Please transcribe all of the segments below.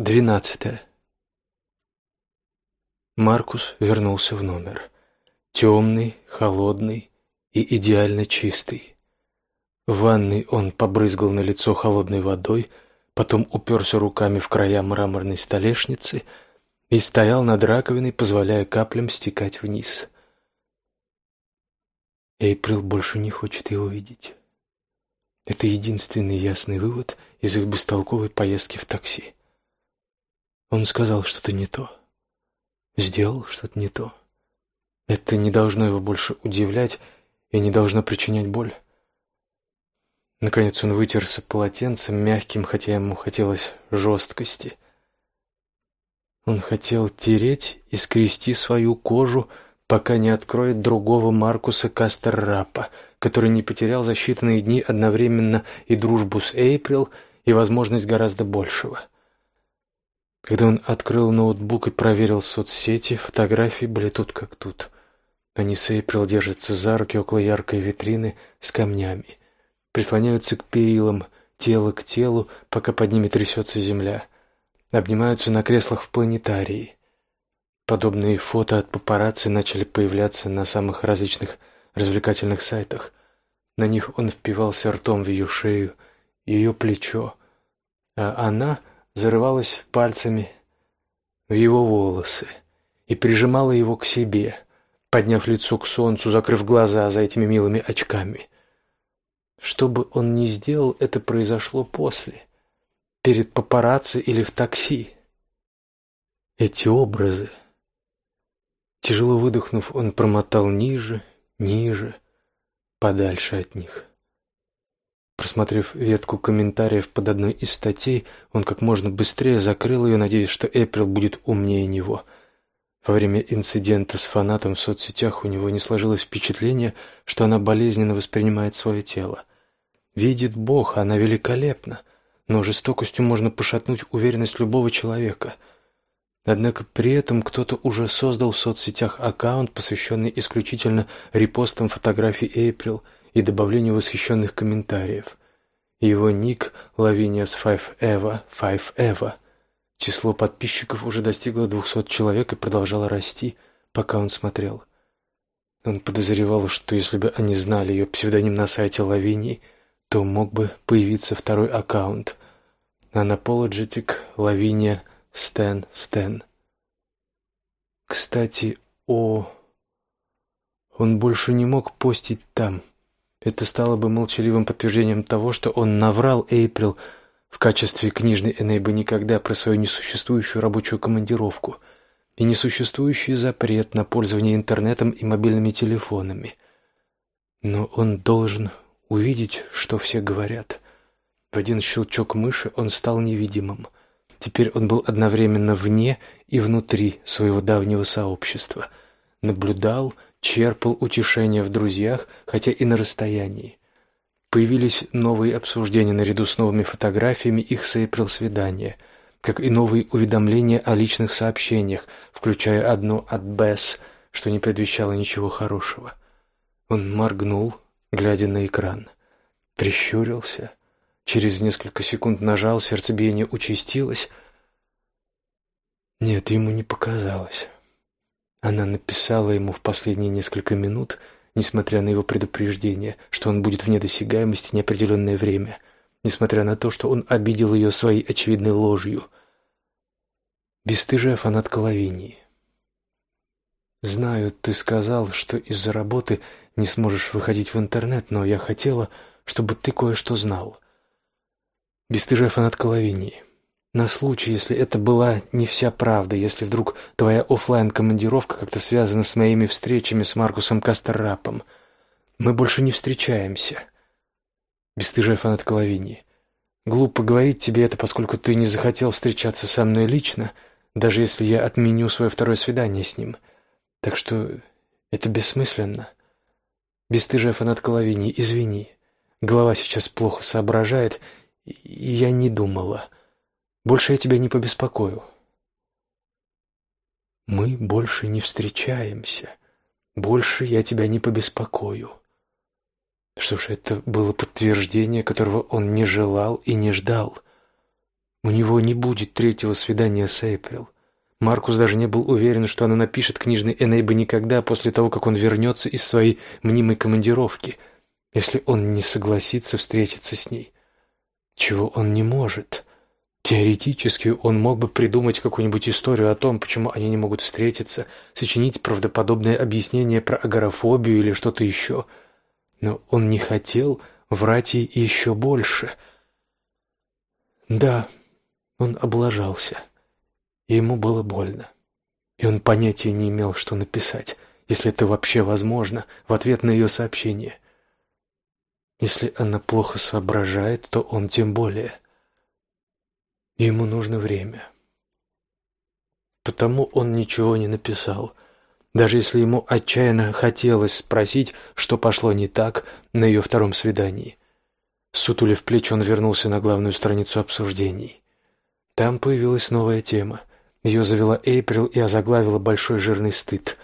Двенадцатое. Маркус вернулся в номер. Темный, холодный и идеально чистый. В ванной он побрызгал на лицо холодной водой, потом уперся руками в края мраморной столешницы и стоял над раковиной, позволяя каплям стекать вниз. Эйприл больше не хочет его видеть. Это единственный ясный вывод из их бестолковой поездки в такси. Он сказал что-то не то. Сделал что-то не то. Это не должно его больше удивлять и не должно причинять боль. Наконец он вытерся полотенцем, мягким, хотя ему хотелось жесткости. Он хотел тереть и скрести свою кожу, пока не откроет другого Маркуса Кастеррапа, который не потерял за считанные дни одновременно и дружбу с Эйприл, и возможность гораздо большего. Когда он открыл ноутбук и проверил соцсети, фотографии были тут как тут. Они с Эйприл держатся за руки около яркой витрины с камнями, прислоняются к перилам, тело к телу, пока под ними трясется земля, обнимаются на креслах в планетарии. Подобные фото от папарацци начали появляться на самых различных развлекательных сайтах. На них он впивался ртом в ее шею, ее плечо, а она зарывалась пальцами в его волосы и прижимала его к себе, подняв лицо к солнцу, закрыв глаза за этими милыми очками. Что бы он ни сделал, это произошло после, перед папарацци или в такси. Эти образы. Тяжело выдохнув, он промотал ниже, ниже, подальше от них. Просмотрев ветку комментариев под одной из статей, он как можно быстрее закрыл ее, надеясь, что Эприл будет умнее него. Во время инцидента с фанатом в соцсетях у него не сложилось впечатление, что она болезненно воспринимает свое тело. Видит Бог, она великолепна, но жестокостью можно пошатнуть уверенность любого человека. Однако при этом кто-то уже создал в соцсетях аккаунт, посвященный исключительно репостам фотографий Эйприл – и добавлению восхищенных комментариев. Его ник Lavinia's Five Eva, Five Eva. Число подписчиков уже достигло двухсот человек и продолжало расти, пока он смотрел. Он подозревал, что если бы они знали ее псевдоним на сайте Лавинии, то мог бы появиться второй аккаунт. Unapologetic Lavinia Stan Stan. Кстати, о... Он больше не мог постить там. Это стало бы молчаливым подтверждением того, что он наврал Эйприл в качестве книжной Энейбы никогда про свою несуществующую рабочую командировку и несуществующий запрет на пользование интернетом и мобильными телефонами. Но он должен увидеть, что все говорят. В один щелчок мыши он стал невидимым. Теперь он был одновременно вне и внутри своего давнего сообщества. Наблюдал черпал утешение в друзьях, хотя и на расстоянии. Появились новые обсуждения наряду с новыми фотографиями их с свидания, как и новые уведомления о личных сообщениях, включая одно от Бесс, что не предвещало ничего хорошего. Он моргнул, глядя на экран, прищурился, через несколько секунд нажал, сердцебиение участилось. Нет, ему не показалось. Она написала ему в последние несколько минут, несмотря на его предупреждение, что он будет вне досягаемости неопределенное время, несмотря на то, что он обидел ее своей очевидной ложью. Бесстыжая фанатка Лавинии. «Знаю, ты сказал, что из-за работы не сможешь выходить в интернет, но я хотела, чтобы ты кое-что знал». Бесстыжая фанатка Лавинии. На случай, если это была не вся правда, если вдруг твоя офлайн командировка как-то связана с моими встречами с Маркусом Кастеррапом. Мы больше не встречаемся. Бесстыжая фанат Лавинии. Глупо говорить тебе это, поскольку ты не захотел встречаться со мной лично, даже если я отменю свое второе свидание с ним. Так что это бессмысленно. Бесстыжая фанат Лавинии, извини. Голова сейчас плохо соображает, и я не думала. Больше я тебя не побеспокою. Мы больше не встречаемся. Больше я тебя не побеспокою. Что ж, это было подтверждение, которого он не желал и не ждал. У него не будет третьего свидания с Эйприл. Маркус даже не был уверен, что она напишет книжный Энейбе никогда после того, как он вернется из своей мнимой командировки, если он не согласится встретиться с ней. Чего он не может. Теоретически он мог бы придумать какую-нибудь историю о том, почему они не могут встретиться, сочинить правдоподобное объяснение про агорафобию или что-то еще. Но он не хотел врать ей еще больше. Да, он облажался. И ему было больно. И он понятия не имел, что написать, если это вообще возможно, в ответ на ее сообщение. Если она плохо соображает, то он тем более. Ему нужно время. Потому он ничего не написал. Даже если ему отчаянно хотелось спросить, что пошло не так на ее втором свидании. Сутулив плечи, он вернулся на главную страницу обсуждений. Там появилась новая тема. Ее завела Эйприл и озаглавила большой жирный стыд.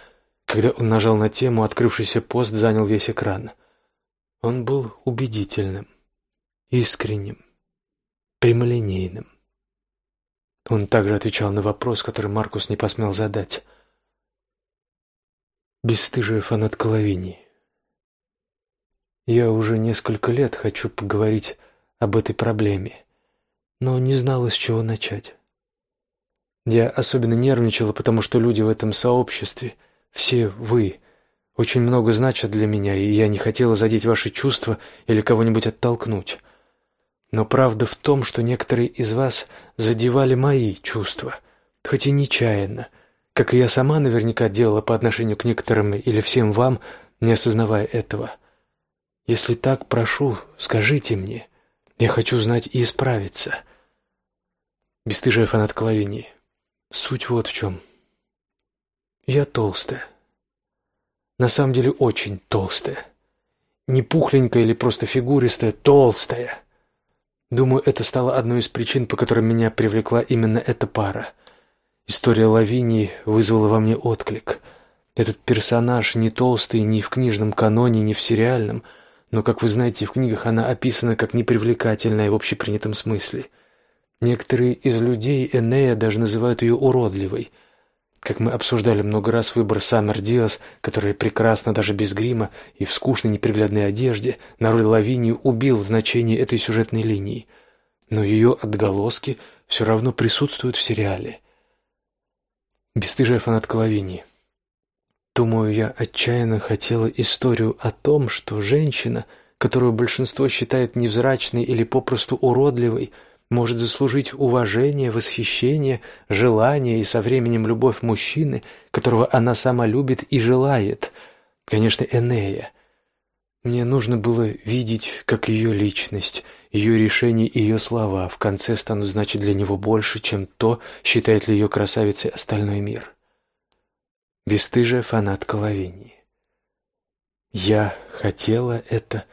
Когда он нажал на тему, открывшийся пост занял весь экран. Он был убедительным, искренним, прямолинейным. Он также отвечал на вопрос, который Маркус не посмел задать. Бесстыжая фанат Лавинии. Я уже несколько лет хочу поговорить об этой проблеме, но не знала, с чего начать. Я особенно нервничала, потому что люди в этом сообществе, все вы, очень много значат для меня, и я не хотела задеть ваши чувства или кого-нибудь оттолкнуть. Но правда в том, что некоторые из вас задевали мои чувства, хоть и нечаянно, как и я сама наверняка делала по отношению к некоторым или всем вам, не осознавая этого. Если так, прошу, скажите мне. Я хочу знать и исправиться. Бестыжая фанат Лавинии. Суть вот в чем. Я толстая. На самом деле очень толстая. Не пухленькая или просто фигуристая, толстая. Думаю, это стало одной из причин, по которым меня привлекла именно эта пара. История Лавинии вызвала во мне отклик. Этот персонаж не толстый ни в книжном каноне, ни в сериальном, но, как вы знаете, в книгах она описана как непривлекательная в общепринятом смысле – Некоторые из людей Энея даже называют ее уродливой. Как мы обсуждали много раз выбор Саммер Диас, которая прекрасна даже без грима и в скучной неприглядной одежде, на роль Лавинии убил значение этой сюжетной линии. Но ее отголоски все равно присутствуют в сериале. Бесстыжая фанатка Лавинии. Думаю, я отчаянно хотела историю о том, что женщина, которую большинство считает невзрачной или попросту уродливой, может заслужить уважение, восхищение, желание и со временем любовь мужчины, которого она сама любит и желает. Конечно, Энея. Мне нужно было видеть, как ее личность, ее решения и ее слова в конце станут значить для него больше, чем то, считает ли ее красавицей остальной мир. Бестыжая фанатка Лавинии. Я хотела это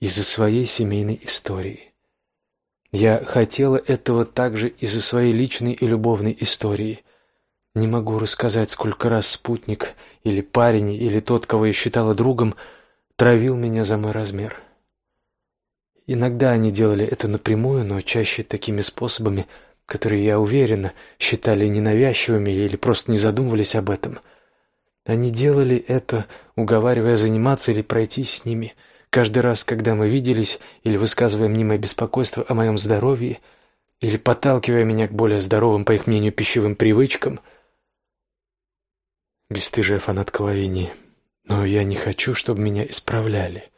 из-за своей семейной истории. Я хотела этого также из-за своей личной и любовной истории. Не могу рассказать, сколько раз спутник или парень или тот, кого я считала другом, травил меня за мой размер. Иногда они делали это напрямую, но чаще такими способами, которые, я уверена, считали ненавязчивыми или просто не задумывались об этом. Они делали это, уговаривая заниматься или пройтись с ними – Каждый раз, когда мы виделись или высказывая мнимое беспокойство о моем здоровье, или подталкивая меня к более здоровым, по их мнению, пищевым привычкам, бесстыжая фанатка Лавинии, но я не хочу, чтобы меня исправляли.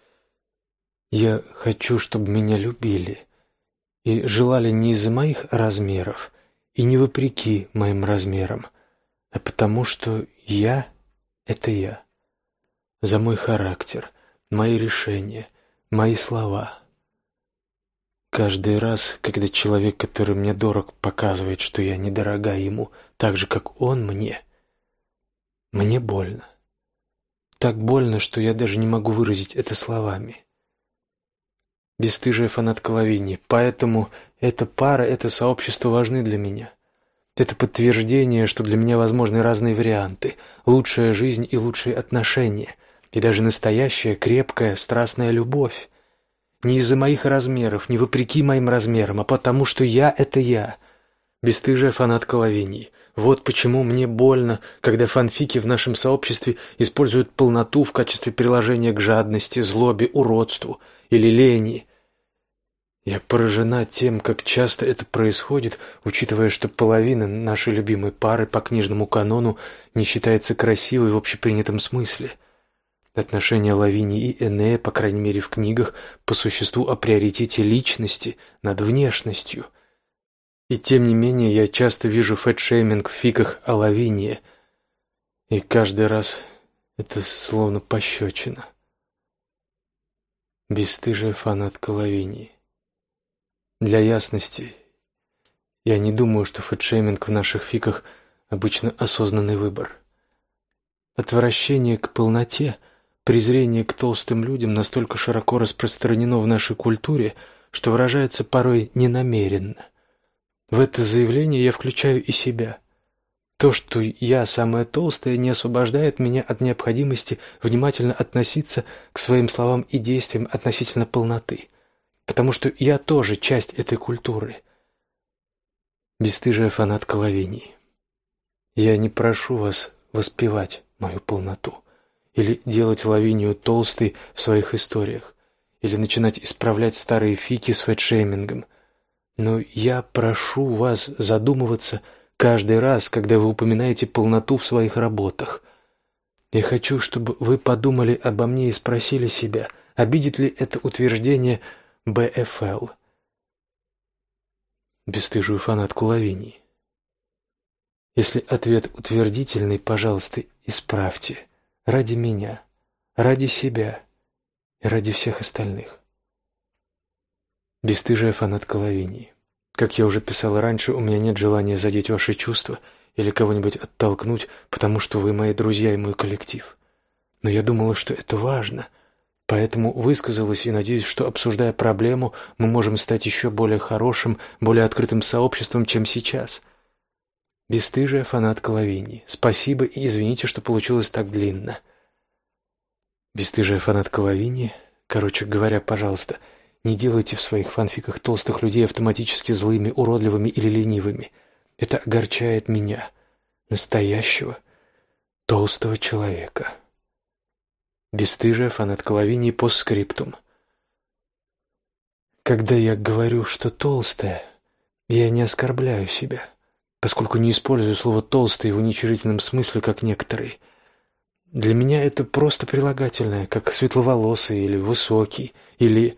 Я хочу, чтобы меня любили и желали не из-за моих размеров и не вопреки моим размерам, а потому что я — это я, за мой характер — мои решения, мои слова. Каждый раз, когда человек, который мне дорог, показывает, что я недорога ему, так же, как он мне, мне больно. Так больно, что я даже не могу выразить это словами. Бесстыжая фанатка Лавини, поэтому эта пара, это сообщество важны для меня. Это подтверждение, что для меня возможны разные варианты, лучшая жизнь и лучшие отношения — и даже настоящая крепкая страстная любовь. Не из-за моих размеров, не вопреки моим размерам, а потому что я — это я. бесстыжая фанатка Лавинии. Вот почему мне больно, когда фанфики в нашем сообществе используют полноту в качестве приложения к жадности, злобе, уродству или лени. Я поражена тем, как часто это происходит, учитывая, что половина нашей любимой пары по книжному канону не считается красивой в общепринятом смысле. Отношения Лавини и Энея, по крайней мере в книгах, по существу о приоритете личности над внешностью – и тем не менее я часто вижу фэтшейминг в фиках о Лавинии, и каждый раз это словно пощечина. Бесстыжая фанатка Лавинии. Для ясности, я не думаю, что фэтшейминг в наших фиках обычно осознанный выбор. Отвращение к полноте, презрение к толстым людям настолько широко распространено в нашей культуре, что выражается порой ненамеренно. В это заявление я включаю и себя. То, что я самая толстая, не освобождает меня от необходимости внимательно относиться к своим словам и действиям относительно полноты, потому что я тоже часть этой культуры. Бесстыжая фанатка Лавинии. Я не прошу вас воспевать мою полноту или делать Лавинию толстой в своих историях или начинать исправлять старые фики с фэтшеймингом – но я прошу вас задумываться каждый раз, когда вы упоминаете полноту в своих работах. Я хочу, чтобы вы подумали обо мне и спросили себя, обидит ли это утверждение БФЛ. Бесстыжую фанатку Лавинии. Если ответ утвердительный, пожалуйста, исправьте. Ради меня, ради себя и ради всех остальных. Бесстыжая фанатка Лавинии. Как я уже писала раньше, у меня нет желания задеть ваши чувства или кого-нибудь оттолкнуть, потому что вы мои друзья и мой коллектив. Но я думала, что это важно, поэтому высказалась и надеюсь, что, обсуждая проблему, мы можем стать еще более хорошим, более открытым сообществом, чем сейчас. Бесстыжая фанатка Лавинии. Спасибо и извините, что получилось так длинно. Бесстыжая фанатка Лавинии. Короче говоря, пожалуйста, — не делайте в своих фанфиках толстых людей автоматически злыми, уродливыми или ленивыми. Это огорчает меня, настоящего толстого человека. Бесстыжая фанатка Лавинии постскриптум. Когда я говорю, что толстая, я не оскорбляю себя, поскольку не использую слово «толстый» в уничижительном смысле, как некоторые. Для меня это просто прилагательное, как светловолосый или высокий, или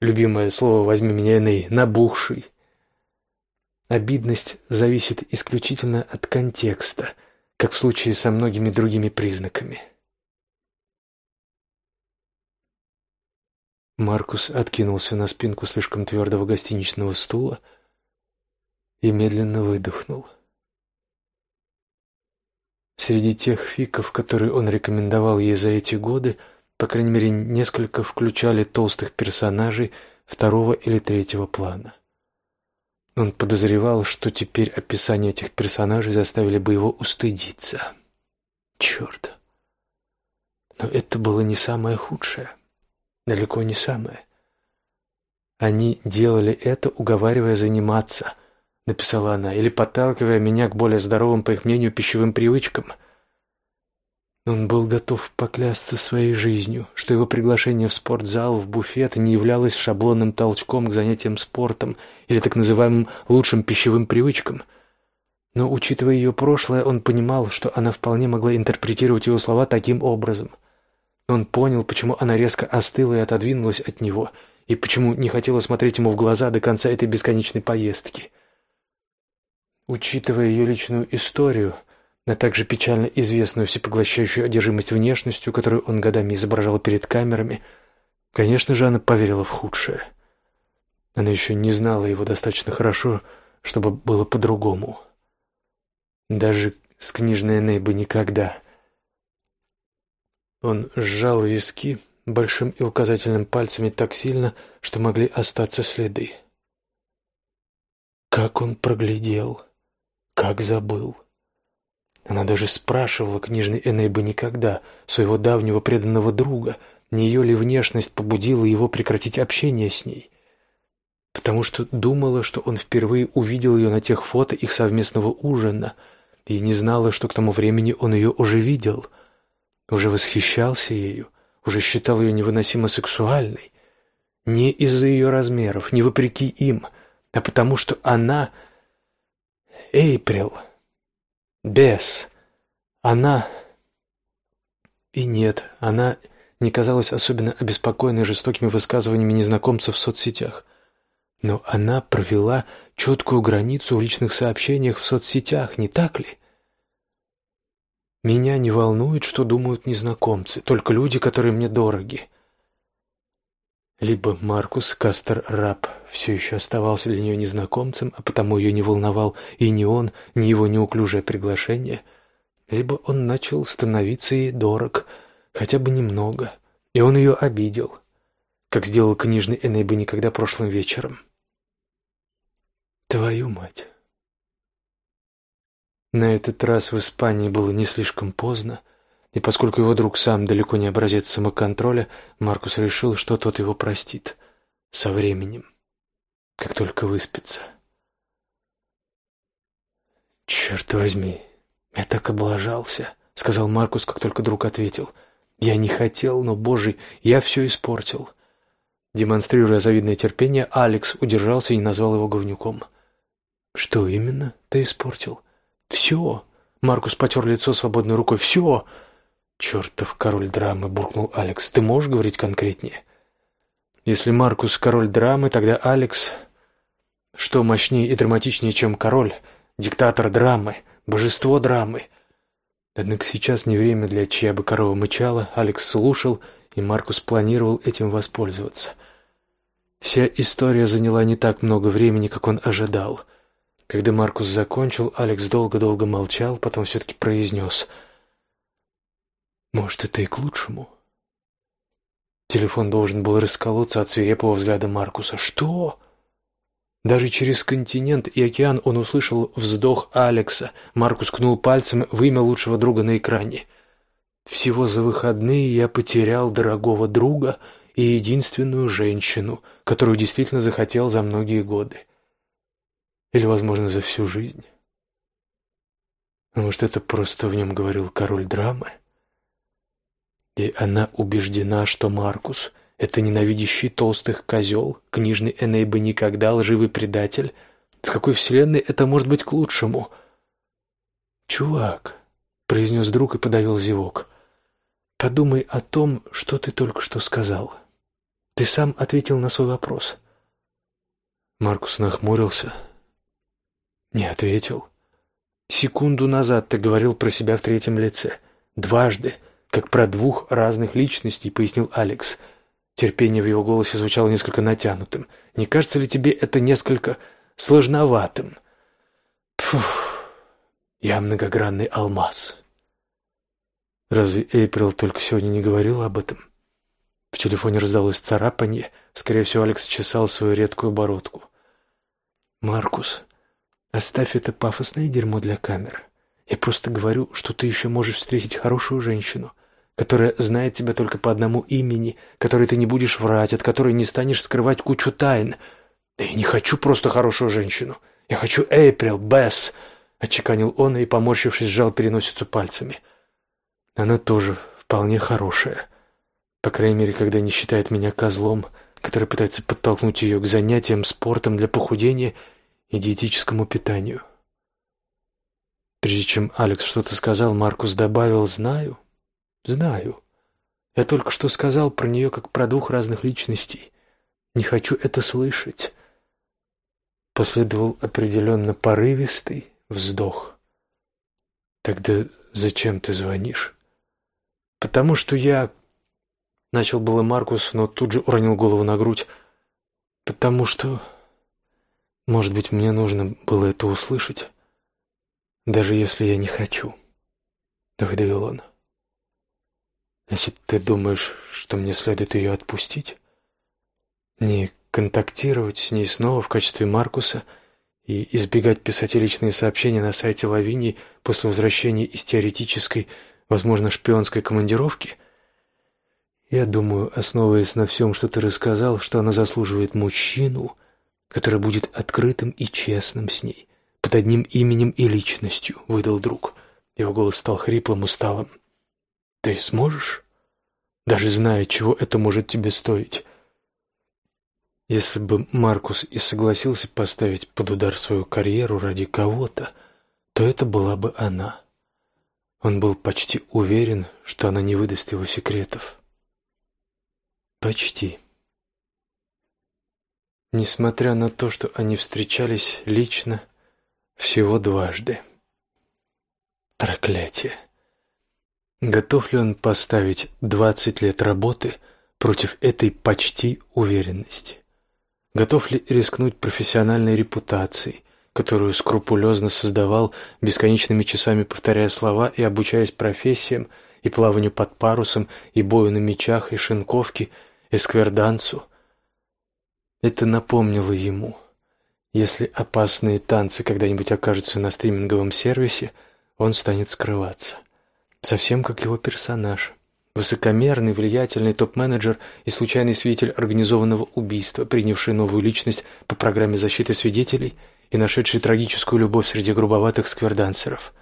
любимое слово возьми меня иной, набухший. Обидность зависит исключительно от контекста, как в случае со многими другими признаками. Маркус откинулся на спинку слишком твердого гостиничного стула и медленно выдохнул. Среди тех фиков, которые он рекомендовал ей за эти годы, по крайней мере, несколько включали толстых персонажей второго или третьего плана. Он подозревал, что теперь описание этих персонажей заставили бы его устыдиться. Черт! Но это было не самое худшее. Далеко не самое. Они делали это, уговаривая заниматься, написала она, или подталкивая меня к более здоровым, по их мнению, пищевым привычкам – он был готов поклясться своей жизнью, что его приглашение в спортзал, в буфет не являлось шаблонным толчком к занятиям спортом или так называемым лучшим пищевым привычкам. Но, учитывая ее прошлое, он понимал, что она вполне могла интерпретировать его слова таким образом. Он понял, почему она резко остыла и отодвинулась от него, и почему не хотела смотреть ему в глаза до конца этой бесконечной поездки. Учитывая ее личную историю, а также печально известную всепоглощающую одержимость внешностью, которую он годами изображал перед камерами, конечно же, она поверила в худшее. Она еще не знала его достаточно хорошо, чтобы было по-другому. Даже с книжной Ней бы никогда. Он сжал виски большим и указательным пальцами так сильно, что могли остаться следы. Как он проглядел, как забыл. Она даже спрашивала книжный Энейба никогда, своего давнего преданного друга, не ее ли внешность побудила его прекратить общение с ней. потому что думала, что он впервые увидел ее на тех фото их совместного ужина, и не знала, что к тому времени он ее уже видел, уже восхищался ею, уже считал ее невыносимо сексуальной. Не из-за ее размеров, не вопреки им, а потому что она... Эйприл. Бес. Она... И нет, она не казалась особенно обеспокоенной жестокими высказываниями незнакомцев в соцсетях. Но она провела четкую границу в личных сообщениях в соцсетях, не так ли? Меня не волнует, что думают незнакомцы, только люди, которые мне дороги. Либо Маркус Кастер Раб все еще оставался для нее незнакомцем, а потому ее не волновал и ни он, ни его неуклюжее приглашение, либо он начал становиться ей дорог, хотя бы немного, и он ее обидел, как сделал книжный Энейба никогда прошлым вечером. Твою мать! На этот раз в Испании было не слишком поздно, и поскольку его друг сам далеко не образец самоконтроля, Маркус решил, что тот его простит со временем, как только выспится. «Черт возьми, я так облажался», — сказал Маркус, как только друг ответил. «Я не хотел, но, боже, я все испортил». Демонстрируя завидное терпение, Алекс удержался и назвал его говнюком. «Что именно ты испортил?» «Все!» — Маркус потер лицо свободной рукой. «Все!» «Чертов король драмы!» — буркнул Алекс. «Ты можешь говорить конкретнее?» «Если Маркус король драмы, тогда Алекс...» «Что мощнее и драматичнее, чем король? Диктатор драмы, божество драмы!» Однако сейчас не время для чья бы корова мычала. Алекс слушал, и Маркус планировал этим воспользоваться. Вся история заняла не так много времени, как он ожидал. Когда Маркус закончил, Алекс долго-долго молчал, потом все-таки произнес — может, это и к лучшему. Телефон должен был расколоться от свирепого взгляда Маркуса. Что? Даже через континент и океан он услышал вздох Алекса. Маркус кнул пальцем в имя лучшего друга на экране. Всего за выходные я потерял дорогого друга и единственную женщину, которую действительно захотел за многие годы. Или, возможно, за всю жизнь. Может, это просто в нем говорил король драмы? И она убеждена, что Маркус — это ненавидящий толстых козел, книжный Энейба никогда, лживый предатель. В какой вселенной это может быть к лучшему? «Чувак», — произнес друг и подавил зевок, — «подумай о том, что ты только что сказал. Ты сам ответил на свой вопрос». Маркус нахмурился. «Не ответил. Секунду назад ты говорил про себя в третьем лице. Дважды как про двух разных личностей», — пояснил Алекс. Терпение в его голосе звучало несколько натянутым. «Не кажется ли тебе это несколько сложноватым?» «Пфух, я многогранный алмаз». Разве Эйприл только сегодня не говорила об этом? В телефоне раздалось царапанье. Скорее всего, Алекс чесал свою редкую бородку. «Маркус, оставь это пафосное дерьмо для камер. Я просто говорю, что ты еще можешь встретить хорошую женщину которая знает тебя только по одному имени, которой ты не будешь врать, от которой не станешь скрывать кучу тайн. Да я не хочу просто хорошую женщину. Я хочу Эйприл, Бесс, — отчеканил он и, поморщившись, сжал переносицу пальцами. Она тоже вполне хорошая. По крайней мере, когда не считает меня козлом, который пытается подтолкнуть ее к занятиям спортом для похудения и диетическому питанию. Прежде чем Алекс что-то сказал, Маркус добавил «знаю». Знаю. Я только что сказал про нее как про двух разных личностей. Не хочу это слышать. Последовал определенно порывистый вздох. Тогда зачем ты звонишь? Потому что я... Начал было Маркус, но тут же уронил голову на грудь. Потому что... Может быть, мне нужно было это услышать, даже если я не хочу. Выдавил он. Значит, ты думаешь, что мне следует ее отпустить? Не контактировать с ней снова в качестве Маркуса и избегать писать личные сообщения на сайте Лавинии после возвращения из теоретической, возможно, шпионской командировки? Я думаю, основываясь на всем, что ты рассказал, что она заслуживает мужчину, который будет открытым и честным с ней, под одним именем и личностью», — выдал друг. Его голос стал хриплым, усталым. «Ты сможешь? Даже зная, чего это может тебе стоить». Если бы Маркус и согласился поставить под удар свою карьеру ради кого-то, то это была бы она. Он был почти уверен, что она не выдаст его секретов. Почти. Несмотря на то, что они встречались лично всего дважды. Проклятие. Готов ли он поставить двадцать лет работы против этой почти уверенности? Готов ли рискнуть профессиональной репутацией, которую скрупулезно создавал, бесконечными часами повторяя слова и обучаясь профессиям, и плаванию под парусом, и бою на мечах, и шинковке, и сквердансу? Это напомнило ему. Если опасные танцы когда-нибудь окажутся на стриминговом сервисе, он станет скрываться. Совсем как его персонаж — Высокомерный, влиятельный топ-менеджер и случайный свидетель организованного убийства, принявший новую личность по программе защиты свидетелей и нашедший трагическую любовь среди грубоватых сквердансеров.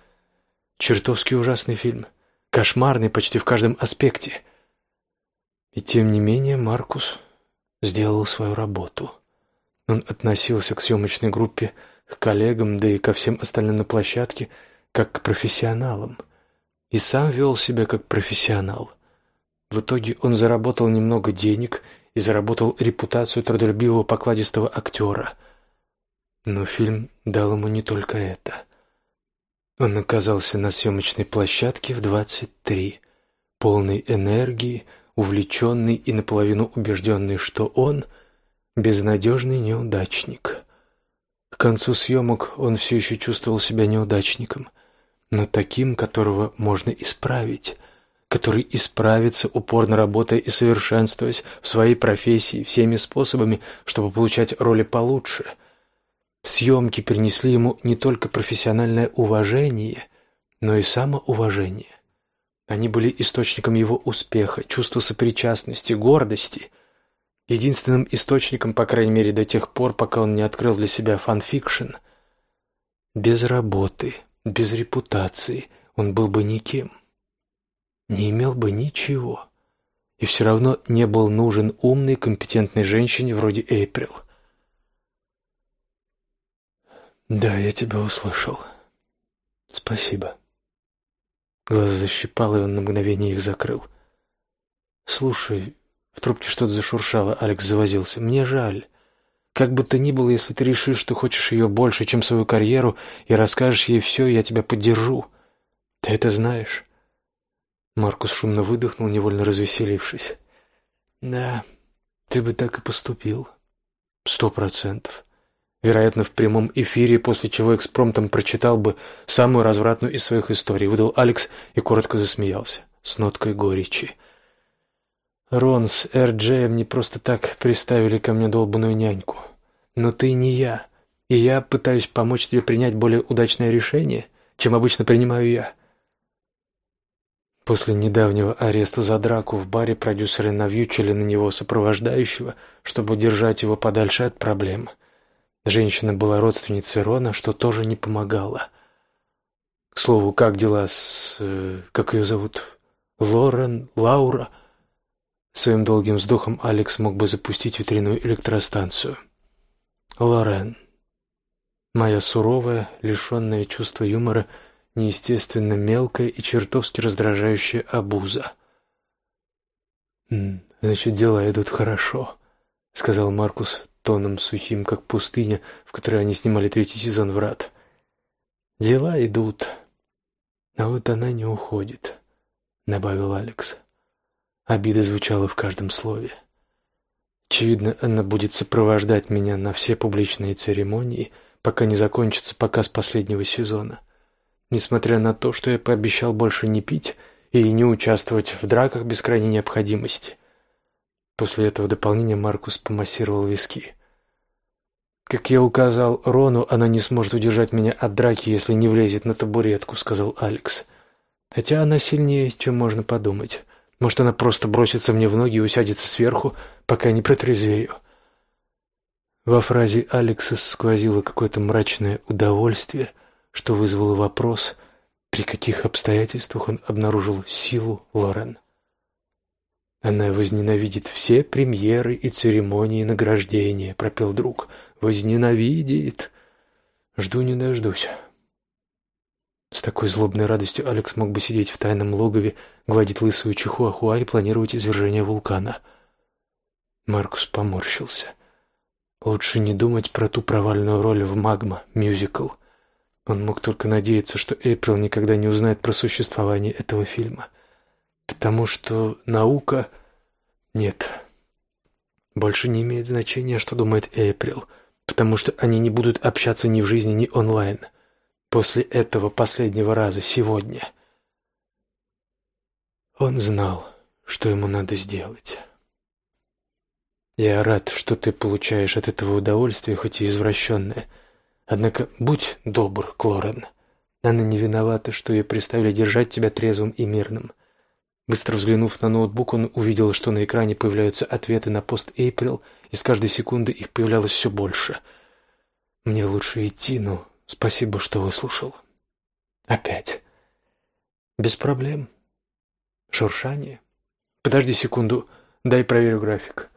Чертовски ужасный фильм. Кошмарный почти в каждом аспекте. И тем не менее Маркус сделал свою работу. Он относился к съемочной группе, к коллегам, да и ко всем остальным на площадке, как к профессионалам. И сам вел себя как профессионал – в итоге он заработал немного денег и заработал репутацию трудолюбивого покладистого актера. Но фильм дал ему не только это. Он оказался на съемочной площадке в 23, полный энергии, увлеченный и наполовину убежденный, что он — безнадежный неудачник. К концу съемок он все еще чувствовал себя неудачником, но таким, которого можно исправить — который исправится, упорно работая и совершенствуясь в своей профессии всеми способами, чтобы получать роли получше. Съемки принесли ему не только профессиональное уважение, но и самоуважение. Они были источником его успеха, чувства сопричастности, гордости. Единственным источником, по крайней мере, до тех пор, пока он не открыл для себя фанфикшн. Без работы, без репутации он был бы никем не имел бы ничего и все равно не был нужен умной, компетентной женщине вроде Эйприл. «Да, я тебя услышал. Спасибо». Глаза защипал, и он на мгновение их закрыл. «Слушай, в трубке что-то зашуршало, Алекс завозился. Мне жаль. Как бы то ни было, если ты решишь, что хочешь ее больше, чем свою карьеру, и расскажешь ей все, я тебя поддержу. Ты это знаешь. Маркус шумно выдохнул, невольно развеселившись. «Да, ты бы так и поступил. Сто процентов. Вероятно, в прямом эфире, после чего экспромтом прочитал бы самую развратную из своих историй», выдал Алекс и коротко засмеялся, с ноткой горечи. «Рон с Эр-Джеем не просто так приставили ко мне долбанную няньку. Но ты не я, и я пытаюсь помочь тебе принять более удачное решение, чем обычно принимаю я». После недавнего ареста за драку в баре продюсеры навьючили на него сопровождающего, чтобы держать его подальше от проблем. Женщина была родственницей Рона, что тоже не помогало. К слову, как дела с... Э, как ее зовут? Лорен? Лаура? Своим долгим вздохом Алекс мог бы запустить ветряную электростанцию. Лорен. Моя суровая, лишенная чувства юмора, неестественно мелкая и чертовски раздражающая обуза. «Значит, дела идут хорошо», — сказал Маркус тоном сухим, как пустыня, в которой они снимали третий сезон «Врат». «Дела идут, а вот она не уходит», — добавил Алекс. Обида звучала в каждом слове. Очевидно, она будет сопровождать меня на все публичные церемонии, пока не закончится показ последнего сезона — несмотря на то, что я пообещал больше не пить и не участвовать в драках без крайней необходимости. После этого дополнения Маркус помассировал виски. «Как я указал Рону, она не сможет удержать меня от драки, если не влезет на табуретку», — сказал Алекс. «Хотя она сильнее, чем можно подумать. Может, она просто бросится мне в ноги и усядется сверху, пока не протрезвею». Во фразе Алекса сквозило какое-то мрачное удовольствие, что вызвало вопрос, при каких обстоятельствах он обнаружил силу Лорен. «Она возненавидит все премьеры и церемонии награждения», — пропел друг. «Возненавидит! Жду не дождусь». С такой злобной радостью Алекс мог бы сидеть в тайном логове, гладить лысую чихуахуа и планировать извержение вулкана. Маркус поморщился. Лучше не думать про ту провальную роль в «Магма» мюзикл. Он мог только надеяться, что Эйприл никогда не узнает про существование этого фильма. Потому что наука... Нет. Больше не имеет значения, что думает Эйприл, потому что они не будут общаться ни в жизни, ни онлайн. После этого последнего раза, сегодня. Он знал, что ему надо сделать. Я рад, что ты получаешь от этого удовольствие, хоть и извращенное. Однако будь добр, Клорен. Она не виновата, что ей приставили держать тебя трезвым и мирным. Быстро взглянув на ноутбук, он увидел, что на экране появляются ответы на пост Эйприл, и с каждой секунды их появлялось все больше. Мне лучше идти, но спасибо, что выслушал. Опять. Без проблем. Шуршание. Подожди секунду, дай проверю график.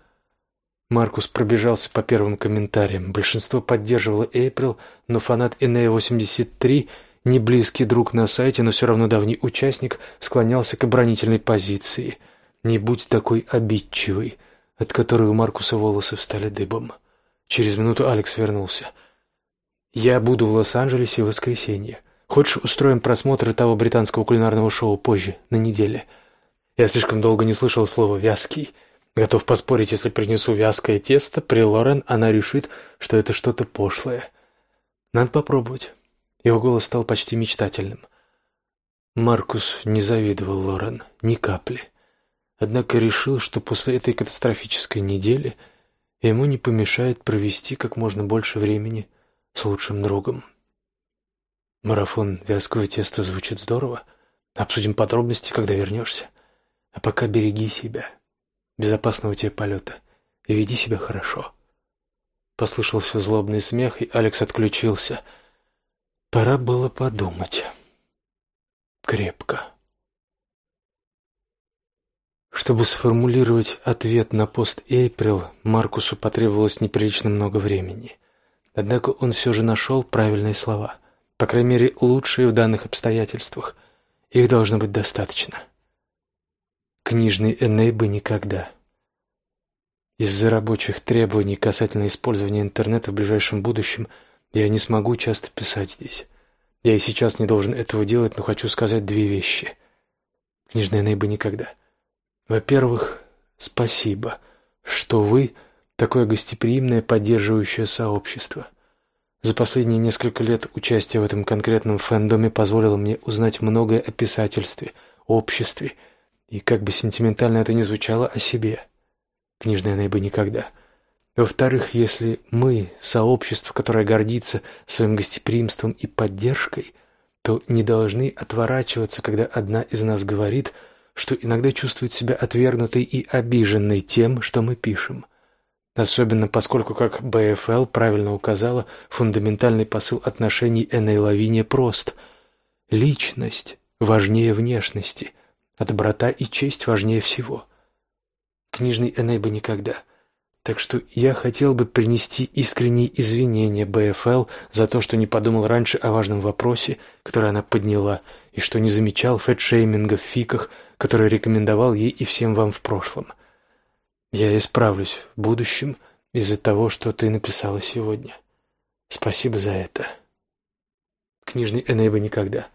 Маркус пробежался по первым комментариям. Большинство поддерживало Эйприл, но фанат Энея-83, не близкий друг на сайте, но все равно давний участник, склонялся к оборонительной позиции. «Не будь такой обидчивый», от которой у Маркуса волосы встали дыбом. Через минуту Алекс вернулся. «Я буду в Лос-Анджелесе в воскресенье. Хочешь, устроим просмотр того британского кулинарного шоу позже, на неделе?» Я слишком долго не слышал слова «вязкий». Готов поспорить, если принесу вязкое тесто, при Лорен она решит, что это что-то пошлое. Надо попробовать. Его голос стал почти мечтательным. Маркус не завидовал Лорен ни капли. Однако решил, что после этой катастрофической недели ему не помешает провести как можно больше времени с лучшим другом. Марафон вязкого теста звучит здорово. Обсудим подробности, когда вернешься. А пока береги себя. Безопасного тебе полета. И веди себя хорошо. Послышался злобный смех, и Алекс отключился. Пора было подумать. Крепко. Чтобы сформулировать ответ на пост Эйприл, Маркусу потребовалось неприлично много времени. Однако он все же нашел правильные слова. По крайней мере, лучшие в данных обстоятельствах. Их должно быть достаточно. Книжный Эней бы никогда. Из-за рабочих требований касательно использования интернета в ближайшем будущем я не смогу часто писать здесь. Я и сейчас не должен этого делать, но хочу сказать две вещи. Книжный Эней бы никогда. Во-первых, спасибо, что вы такое гостеприимное поддерживающее сообщество. За последние несколько лет участие в этом конкретном фэндоме позволило мне узнать многое о писательстве, обществе и, как бы сентиментально это ни звучало, о себе. Книжная Нейба никогда. Во-вторых, если мы, сообщество, которое гордится своим гостеприимством и поддержкой, то не должны отворачиваться, когда одна из нас говорит, что иногда чувствует себя отвергнутой и обиженной тем, что мы пишем. Особенно поскольку, как БФЛ правильно указала, фундаментальный посыл отношений Эней Лавине прост. Личность важнее внешности – а доброта и честь важнее всего. Книжный Эней бы никогда. Так что я хотел бы принести искренние извинения БФЛ за то, что не подумал раньше о важном вопросе, который она подняла, и что не замечал фэтшейминга в фиках, который рекомендовал ей и всем вам в прошлом. Я исправлюсь в будущем из-за того, что ты написала сегодня. Спасибо за это. Книжный Эней бы никогда.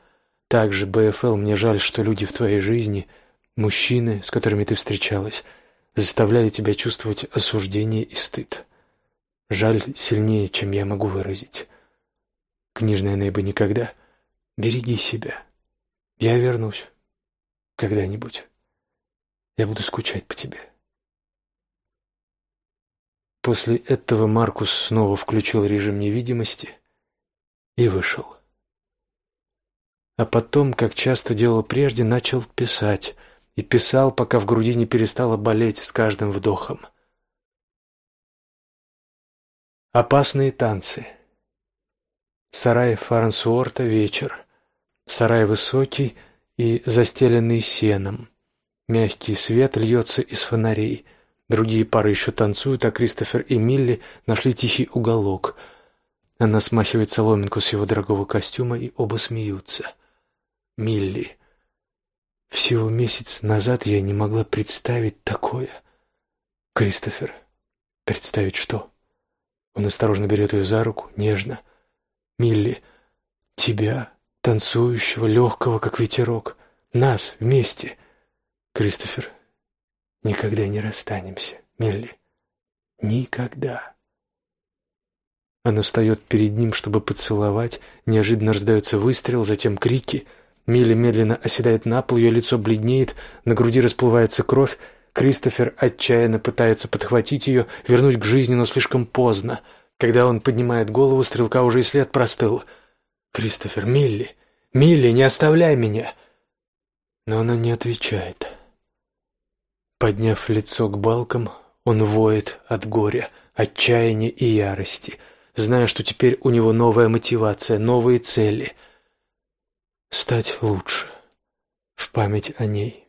Также, БФЛ, мне жаль, что люди в твоей жизни, мужчины, с которыми ты встречалась, заставляли тебя чувствовать осуждение и стыд. Жаль сильнее, чем я могу выразить. Книжная Нейба никогда. Береги себя. Я вернусь. Когда-нибудь. Я буду скучать по тебе. После этого Маркус снова включил режим невидимости и вышел а потом, как часто делал прежде, начал писать. И писал, пока в груди не перестало болеть с каждым вдохом. Опасные танцы. Сарай Фарнсуорта вечер. Сарай высокий и застеленный сеном. Мягкий свет льется из фонарей. Другие пары еще танцуют, а Кристофер и Милли нашли тихий уголок. Она смахивает соломинку с его дорогого костюма, и оба смеются. Милли. Всего месяц назад я не могла представить такое. Кристофер. Представить что? Он осторожно берет ее за руку, нежно. Милли, тебя, танцующего, легкого, как ветерок. Нас вместе. Кристофер, никогда не расстанемся, Милли. Никогда. Она встает перед ним, чтобы поцеловать. Неожиданно раздается выстрел, затем крики. Милли медленно оседает на пол, ее лицо бледнеет, на груди расплывается кровь. Кристофер отчаянно пытается подхватить ее, вернуть к жизни, но слишком поздно. Когда он поднимает голову, стрелка уже и след простыл. «Кристофер, Милли! Милли, не оставляй меня!» Но она не отвечает. Подняв лицо к балкам, он воет от горя, отчаяния и ярости, зная, что теперь у него новая мотивация, новые цели. Стать лучше, в память о ней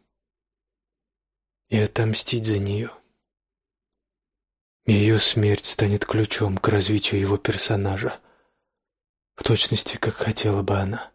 и отомстить за нее. Ее смерть станет ключом к развитию его персонажа, в точности, как хотела бы она.